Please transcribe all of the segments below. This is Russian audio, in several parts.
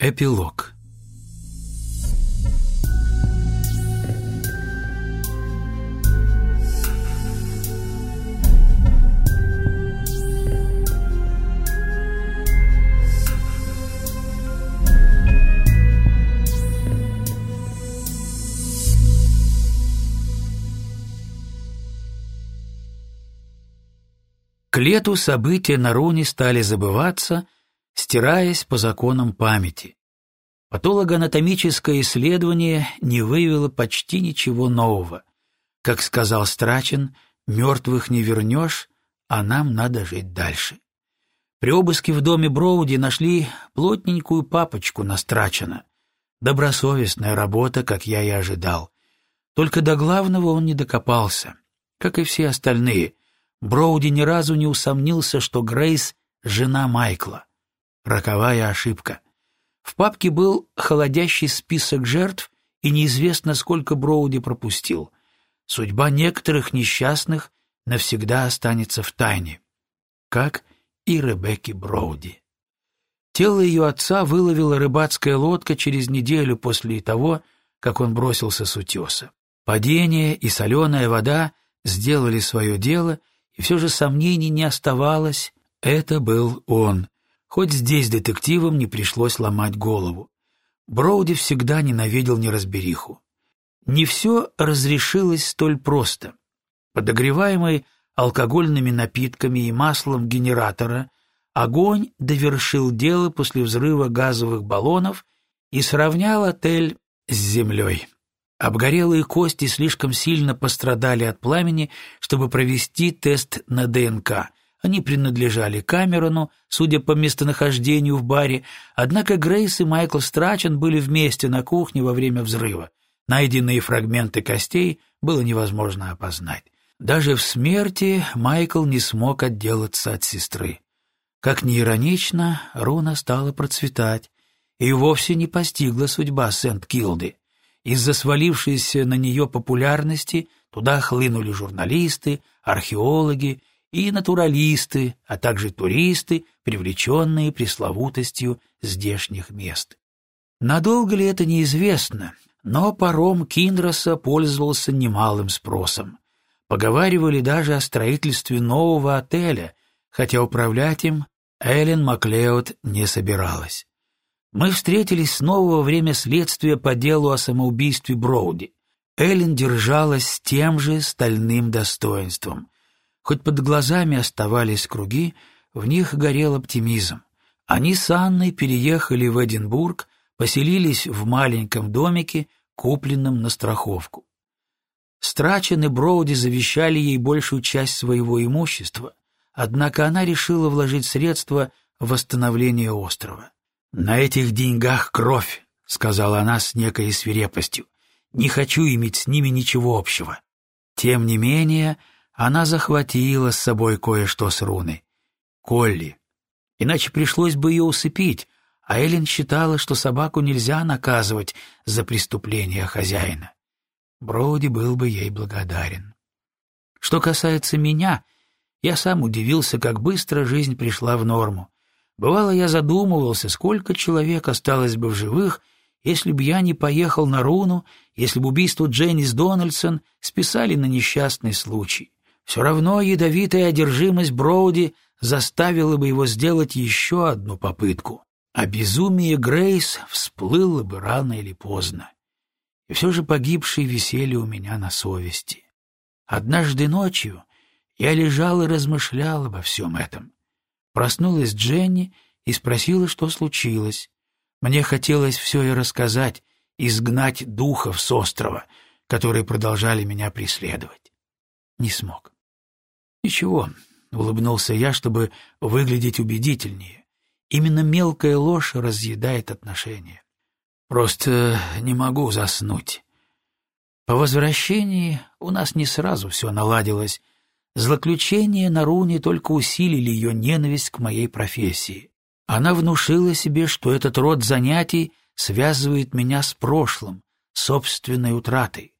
Эпилог. К лету события на Руне стали забываться, стираясь по законам памяти. Патологоанатомическое исследование не выявило почти ничего нового. Как сказал Страчин, мертвых не вернешь, а нам надо жить дальше. При обыске в доме Броуди нашли плотненькую папочку на Страчина. Добросовестная работа, как я и ожидал. Только до главного он не докопался, как и все остальные, Броуди ни разу не усомнился, что Грейс — жена Майкла. Роковая ошибка. В папке был холодящий список жертв, и неизвестно, сколько Броуди пропустил. Судьба некоторых несчастных навсегда останется в тайне, как и Ребекки Броуди. Тело ее отца выловила рыбацкая лодка через неделю после того, как он бросился с утеса. Падение и соленая вода сделали свое дело, и все же сомнений не оставалось, это был он. Хоть здесь детективам не пришлось ломать голову. Броуди всегда ненавидел неразбериху. Не все разрешилось столь просто. Подогреваемый алкогольными напитками и маслом генератора, огонь довершил дело после взрыва газовых баллонов и сравнял отель с землей. Обгорелые кости слишком сильно пострадали от пламени, чтобы провести тест на ДНК. Они принадлежали Камерону, судя по местонахождению в баре, однако Грейс и Майкл Страчен были вместе на кухне во время взрыва. Найденные фрагменты костей было невозможно опознать. Даже в смерти Майкл не смог отделаться от сестры. Как ни иронично, Руна стала процветать, и вовсе не постигла судьба Сент-Килды. Из-за свалившейся на нее популярности туда хлынули журналисты, археологи и натуралисты, а также туристы, привлеченные пресловутостью здешних мест. Надолго ли это неизвестно, но паром Кинроса пользовался немалым спросом. Поговаривали даже о строительстве нового отеля, хотя управлять им Эллен Маклеод не собиралась. Мы встретились снова во время следствия по делу о самоубийстве Броуди. Эллен держалась с тем же стальным достоинством. Хоть под глазами оставались круги, в них горел оптимизм. Они с Анной переехали в Эдинбург, поселились в маленьком домике, купленном на страховку. Страчен и Броуди завещали ей большую часть своего имущества, однако она решила вложить средства в восстановление острова. «На этих деньгах кровь», — сказала она с некой свирепостью. «Не хочу иметь с ними ничего общего». Тем не менее, она захватила с собой кое-что с руны. Колли. Иначе пришлось бы ее усыпить, а Эллен считала, что собаку нельзя наказывать за преступление хозяина. Броуди был бы ей благодарен. Что касается меня, я сам удивился, как быстро жизнь пришла в норму. Бывало, я задумывался, сколько человек осталось бы в живых, если бы я не поехал на Руну, если бы убийство Дженнис Дональдсон списали на несчастный случай. Все равно ядовитая одержимость Броуди заставила бы его сделать еще одну попытку, а безумие Грейс всплыло бы рано или поздно. И все же погибшие висели у меня на совести. Однажды ночью я лежал и размышлял обо всем этом. Проснулась Дженни и спросила, что случилось. Мне хотелось все ей рассказать, изгнать духов с острова, которые продолжали меня преследовать. Не смог. «Ничего», — улыбнулся я, чтобы выглядеть убедительнее. «Именно мелкая ложь разъедает отношения. Просто не могу заснуть». По возвращении у нас не сразу все наладилось, Злоключения на руне только усилили ее ненависть к моей профессии. Она внушила себе, что этот род занятий связывает меня с прошлым, собственной утратой.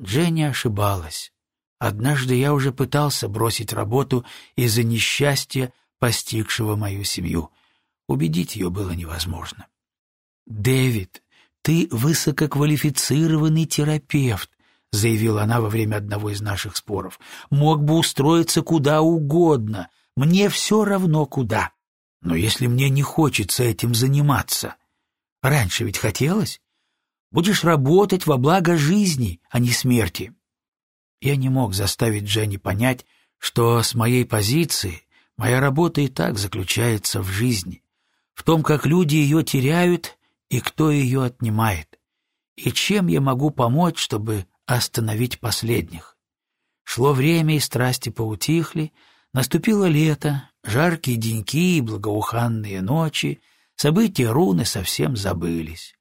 Дженни ошибалась. Однажды я уже пытался бросить работу из-за несчастья, постигшего мою семью. Убедить ее было невозможно. «Дэвид, ты высококвалифицированный терапевт», заявила она во время одного из наших споров. «Мог бы устроиться куда угодно. Мне все равно куда. Но если мне не хочется этим заниматься... Раньше ведь хотелось. Будешь работать во благо жизни, а не смерти». Я не мог заставить Дженни понять, что с моей позиции моя работа и так заключается в жизни, в том, как люди ее теряют и кто ее отнимает, и чем я могу помочь, чтобы остановить последних. Шло время, и страсти поутихли, наступило лето, жаркие деньки и благоуханные ночи, события руны совсем забылись.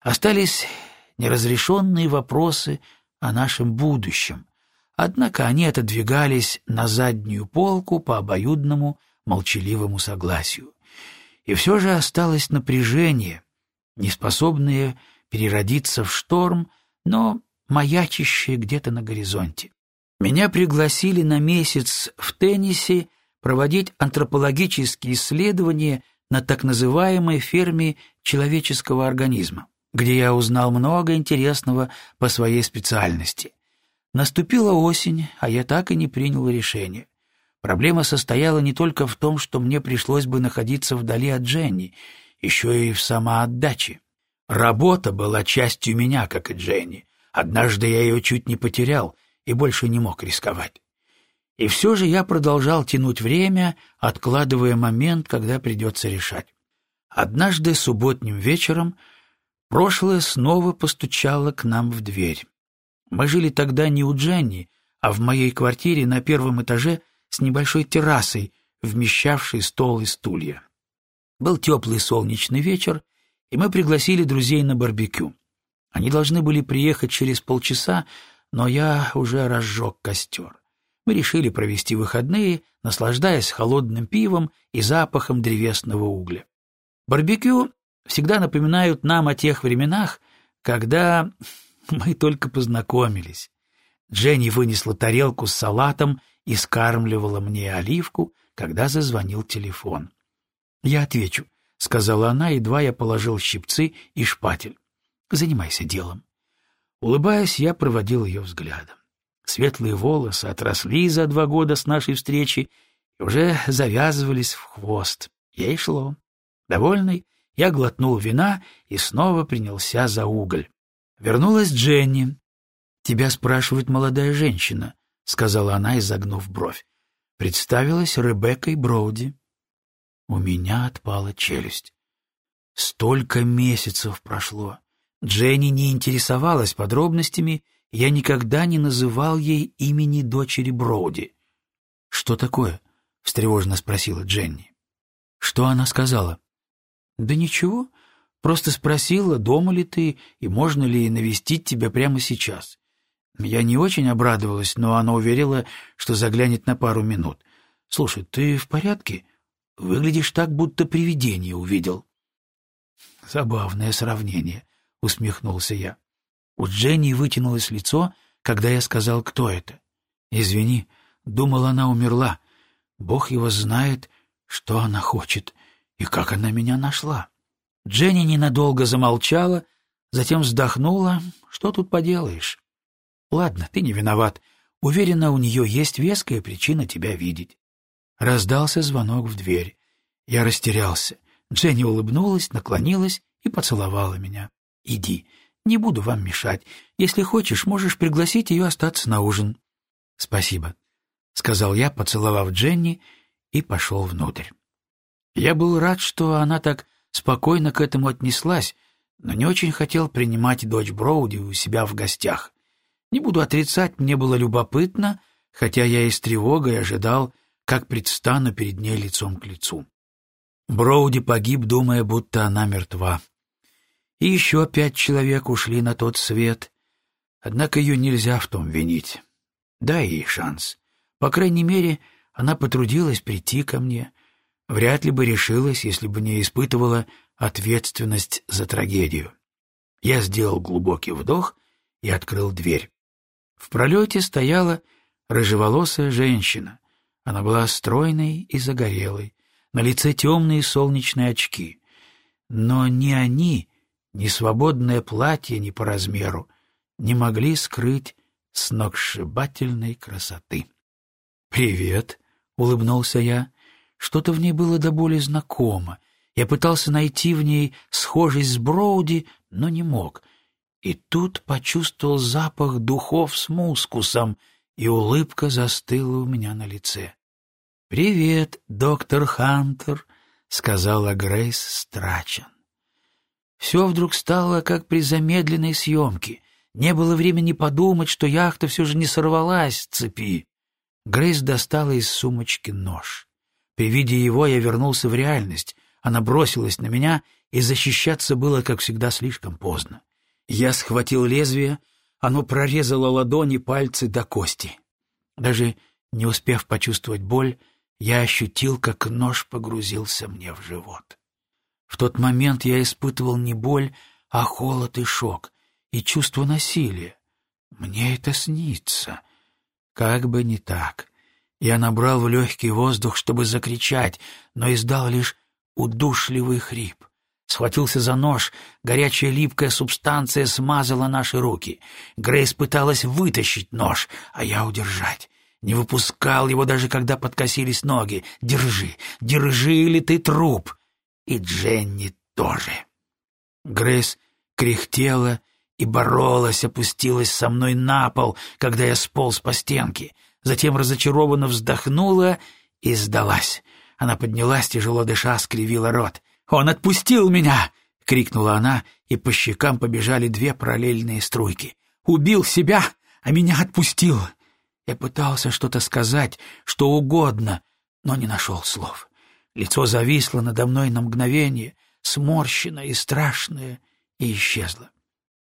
Остались неразрешенные вопросы о нашем будущем, однако они отодвигались на заднюю полку по обоюдному молчаливому согласию. И все же осталось напряжение, неспособное переродиться в шторм, но маячащее где-то на горизонте. Меня пригласили на месяц в Теннисе проводить антропологические исследования на так называемой ферме человеческого организма, где я узнал много интересного по своей специальности. Наступила осень, а я так и не принял решение. Проблема состояла не только в том, что мне пришлось бы находиться вдали от Дженни, еще и в самоотдаче. Работа была частью меня, как и Дженни. Однажды я ее чуть не потерял и больше не мог рисковать. И все же я продолжал тянуть время, откладывая момент, когда придется решать. Однажды субботним вечером прошлое снова постучало к нам в дверь. Мы жили тогда не у Дженни, а в моей квартире на первом этаже с небольшой террасой, вмещавшей стол и стулья. Был теплый солнечный вечер, и мы пригласили друзей на барбекю. Они должны были приехать через полчаса, но я уже разжег костер. Мы решили провести выходные, наслаждаясь холодным пивом и запахом древесного угля. Барбекю всегда напоминают нам о тех временах, когда мы только познакомились. Дженни вынесла тарелку с салатом и скармливала мне оливку, когда зазвонил телефон. «Я отвечу», — сказала она, едва я положил щипцы и шпатель. «Занимайся делом». Улыбаясь, я проводил ее взглядом. Светлые волосы отросли за два года с нашей встречи и уже завязывались в хвост. Ей шло. Довольный, я глотнул вина и снова принялся за уголь. Вернулась Дженни. «Тебя спрашивает молодая женщина», — сказала она, изогнув бровь. Представилась Ребеккой Броуди. У меня отпала челюсть. Столько месяцев прошло. Дженни не интересовалась подробностями, я никогда не называл ей имени дочери Броуди. «Что такое?» — встревоженно спросила Дженни. «Что она сказала?» «Да ничего. Просто спросила, дома ли ты и можно ли навестить тебя прямо сейчас. Я не очень обрадовалась, но она уверила, что заглянет на пару минут. «Слушай, ты в порядке? Выглядишь так, будто привидение увидел». «Забавное сравнение», — усмехнулся я. У Дженни вытянулось лицо, когда я сказал, кто это. «Извини, думал, она умерла. Бог его знает, что она хочет и как она меня нашла». Дженни ненадолго замолчала, затем вздохнула. «Что тут поделаешь?» «Ладно, ты не виноват. Уверена, у нее есть веская причина тебя видеть». Раздался звонок в дверь. Я растерялся. Дженни улыбнулась, наклонилась и поцеловала меня. «Иди, не буду вам мешать. Если хочешь, можешь пригласить ее остаться на ужин». «Спасибо», — сказал я, поцеловав Дженни, и пошел внутрь. Я был рад, что она так спокойно к этому отнеслась, но не очень хотел принимать дочь Броуди у себя в гостях. Не буду отрицать, мне было любопытно, хотя я и с тревогой ожидал, как предстану перед ней лицом к лицу. Броуди погиб, думая, будто она мертва. И еще пять человек ушли на тот свет. Однако ее нельзя в том винить. Дай ей шанс. По крайней мере, она потрудилась прийти ко мне, вряд ли бы решилась, если бы не испытывала ответственность за трагедию. Я сделал глубокий вдох и открыл дверь. В пролете стояла рыжеволосая женщина. Она была стройной и загорелой, на лице темные солнечные очки. Но не они Ни свободное платье, ни по размеру не могли скрыть сногсшибательной красоты. «Привет!» — улыбнулся я. Что-то в ней было до боли знакомо. Я пытался найти в ней схожесть с Броуди, но не мог. И тут почувствовал запах духов с мускусом, и улыбка застыла у меня на лице. «Привет, доктор Хантер», — сказала Грейс Страчен. Все вдруг стало, как при замедленной съемке. Не было времени подумать, что яхта все же не сорвалась с цепи. Грейс достала из сумочки нож. При виде его я вернулся в реальность. Она бросилась на меня, и защищаться было, как всегда, слишком поздно. Я схватил лезвие, оно прорезало ладони, пальцы до кости. Даже не успев почувствовать боль, я ощутил, как нож погрузился мне в живот. В тот момент я испытывал не боль, а холод и шок, и чувство насилия. Мне это снится. Как бы не так. Я набрал в легкий воздух, чтобы закричать, но издал лишь удушливый хрип. Схватился за нож, горячая липкая субстанция смазала наши руки. Грейс пыталась вытащить нож, а я удержать. Не выпускал его даже когда подкосились ноги. «Держи, держи, или ты труп!» И Дженни тоже. Грейс кряхтела и боролась, опустилась со мной на пол, когда я сполз по стенке — затем разочарованно вздохнула и сдалась. Она поднялась, тяжело дыша, скривила рот. «Он отпустил меня!» — крикнула она, и по щекам побежали две параллельные струйки. «Убил себя, а меня отпустил!» Я пытался что-то сказать, что угодно, но не нашел слов. Лицо зависло надо мной на мгновение, сморщенное и страшное, и исчезло.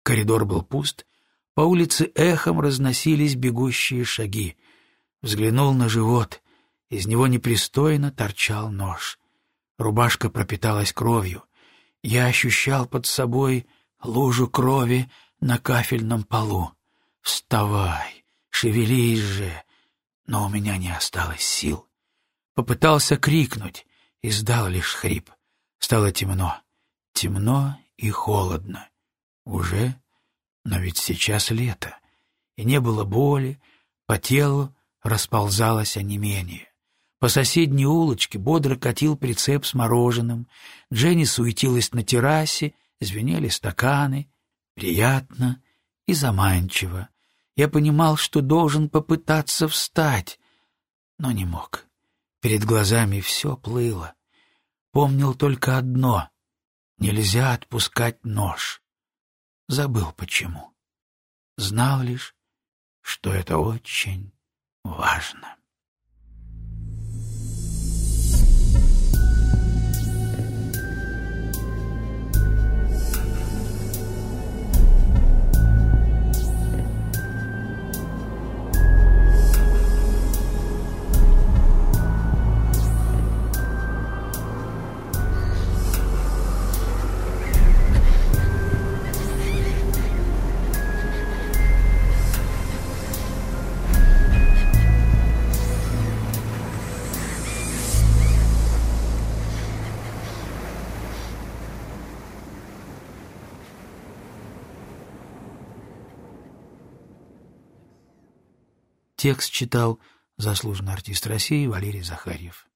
Коридор был пуст, по улице эхом разносились бегущие шаги. Взглянул на живот. Из него непристойно торчал нож. Рубашка пропиталась кровью. Я ощущал под собой лужу крови на кафельном полу. «Вставай! Шевелись же!» Но у меня не осталось сил. Попытался крикнуть, издал лишь хрип. Стало темно. Темно и холодно. Уже? Но ведь сейчас лето. И не было боли, по телу расползалось онемение. По соседней улочке бодро катил прицеп с мороженым. Дженни суетилась на террасе, звенели стаканы. Приятно и заманчиво. Я понимал, что должен попытаться встать, но не мог. Перед глазами все плыло. Помнил только одно — нельзя отпускать нож. Забыл почему. Знал лишь, что это очень важно. Текст читал заслуженный артист России Валерий Захарьев.